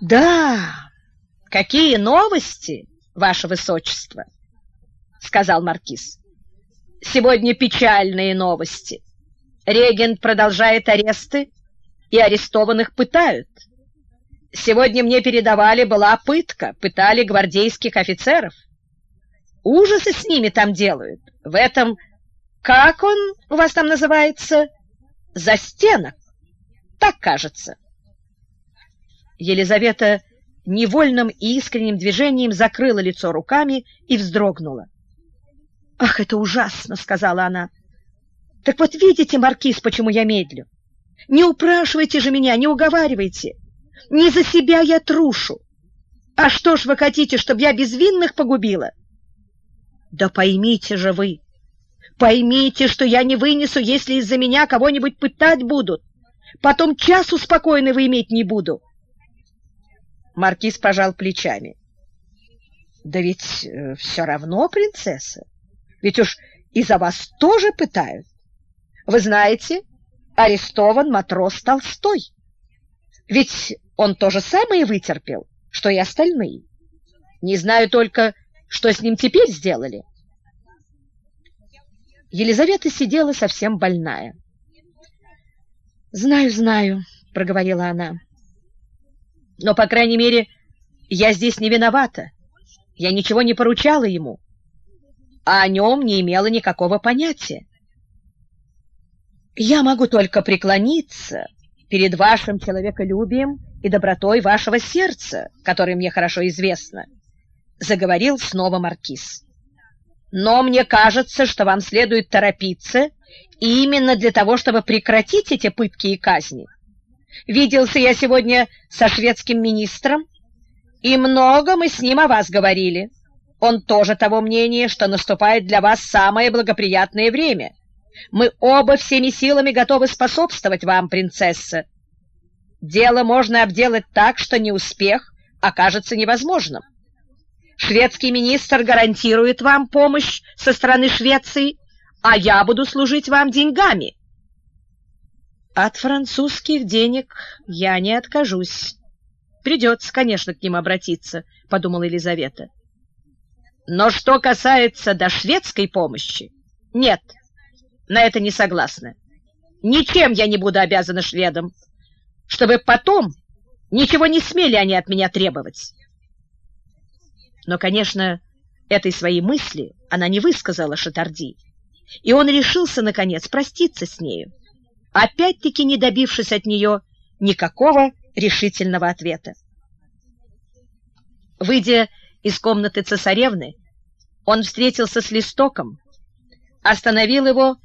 Да, какие новости, ваше высочество, сказал маркиз. Сегодня печальные новости. Регент продолжает аресты, и арестованных пытают. Сегодня мне передавали, была пытка, пытали гвардейских офицеров. Ужасы с ними там делают. В этом, как он у вас там называется, застенок. Так кажется. Елизавета невольным и искренним движением закрыла лицо руками и вздрогнула. «Ах, это ужасно!» — сказала она. «Так вот видите, Маркиз, почему я медлю? Не упрашивайте же меня, не уговаривайте. Не за себя я трушу. А что ж вы хотите, чтобы я безвинных погубила?» «Да поймите же вы, поймите, что я не вынесу, если из-за меня кого-нибудь пытать будут. Потом часу спокойного иметь не буду». Маркиз пожал плечами. «Да ведь э, все равно, принцесса, ведь уж и за вас тоже пытают. Вы знаете, арестован матрос Толстой. Ведь он то же самое вытерпел, что и остальные. Не знаю только, что с ним теперь сделали». Елизавета сидела совсем больная. «Знаю, знаю», — проговорила она. Но, по крайней мере, я здесь не виновата. Я ничего не поручала ему, а о нем не имела никакого понятия. Я могу только преклониться перед вашим человеколюбием и добротой вашего сердца, которое мне хорошо известно, — заговорил снова Маркиз. Но мне кажется, что вам следует торопиться именно для того, чтобы прекратить эти пытки и казни. Виделся я сегодня со шведским министром, и много мы с ним о вас говорили. Он тоже того мнения, что наступает для вас самое благоприятное время. Мы оба всеми силами готовы способствовать вам, принцесса. Дело можно обделать так, что неуспех окажется невозможным. Шведский министр гарантирует вам помощь со стороны Швеции, а я буду служить вам деньгами. От французских денег я не откажусь. Придется, конечно, к ним обратиться, — подумала Елизавета. Но что касается до шведской помощи, нет, на это не согласна. Ничем я не буду обязана шведам, чтобы потом ничего не смели они от меня требовать. Но, конечно, этой своей мысли она не высказала Шатарди, и он решился, наконец, проститься с нею опять-таки не добившись от нее никакого решительного ответа. Выйдя из комнаты цесаревны, он встретился с Листоком, остановил его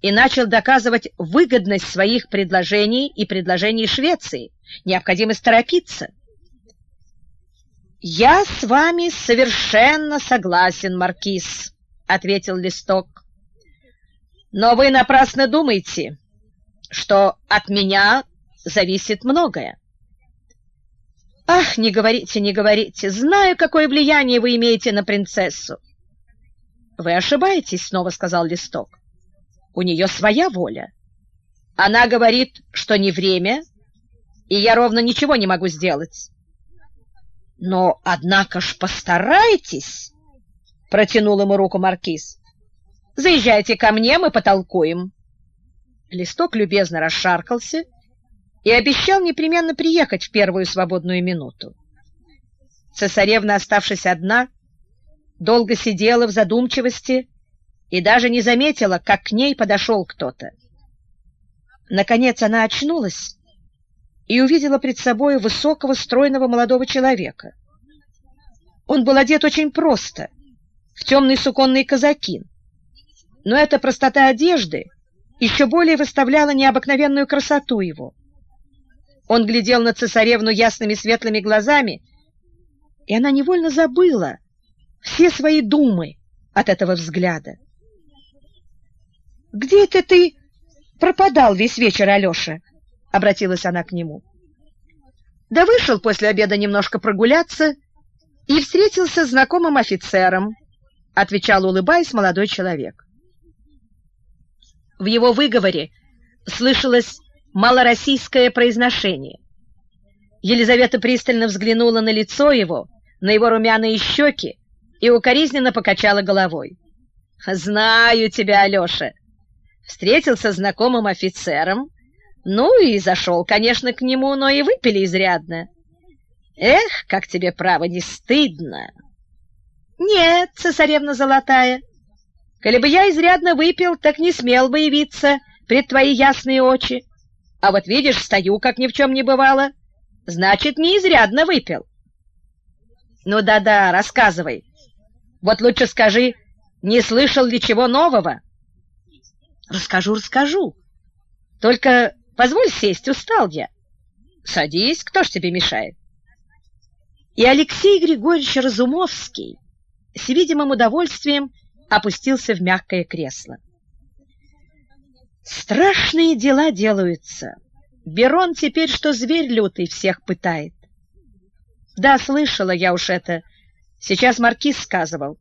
и начал доказывать выгодность своих предложений и предложений Швеции, необходимость торопиться. «Я с вами совершенно согласен, Маркиз», — ответил Листок. «Но вы напрасно думаете, что от меня зависит многое. Ах, не говорите, не говорите, знаю, какое влияние вы имеете на принцессу. Вы ошибаетесь, снова сказал Листок. У нее своя воля. Она говорит, что не время, и я ровно ничего не могу сделать. Но, однако ж, постарайтесь, протянул ему руку маркиз. Заезжайте ко мне, мы потолкуем. Листок любезно расшаркался и обещал непременно приехать в первую свободную минуту. Цесаревна, оставшись одна, долго сидела в задумчивости и даже не заметила, как к ней подошел кто-то. Наконец она очнулась и увидела пред собой высокого, стройного молодого человека. Он был одет очень просто, в темный суконный казакин, но эта простота одежды еще более выставляла необыкновенную красоту его. Он глядел на цесаревну ясными светлыми глазами, и она невольно забыла все свои думы от этого взгляда. «Где это ты пропадал весь вечер, Алеша?» — обратилась она к нему. «Да вышел после обеда немножко прогуляться и встретился с знакомым офицером», — отвечал, улыбаясь, молодой человек. В его выговоре слышалось малороссийское произношение. Елизавета пристально взглянула на лицо его, на его румяные щеки и укоризненно покачала головой. «Знаю тебя, Алеша. Встретился с знакомым офицером, ну и зашел, конечно, к нему, но и выпили изрядно. Эх, как тебе, право, не стыдно!» «Нет, цесаревна золотая, коли бы я изрядно выпил, так не смел бы явиться пред твои ясные очи. А вот видишь, стою, как ни в чем не бывало, значит, не изрядно выпил». «Ну да-да, рассказывай. Вот лучше скажи, не слышал ли чего нового?» «Расскажу, расскажу. Только позволь сесть, устал я». «Садись, кто ж тебе мешает?» И Алексей Григорьевич Разумовский с видимым удовольствием опустился в мягкое кресло. Страшные дела делаются. Берон теперь, что зверь лютый, всех пытает. Да, слышала я уж это. Сейчас маркиз сказывал.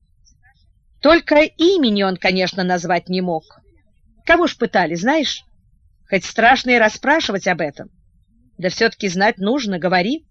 Только имени он, конечно, назвать не мог. Кого ж пытали, знаешь? Хоть страшно и расспрашивать об этом. Да все-таки знать нужно, говори.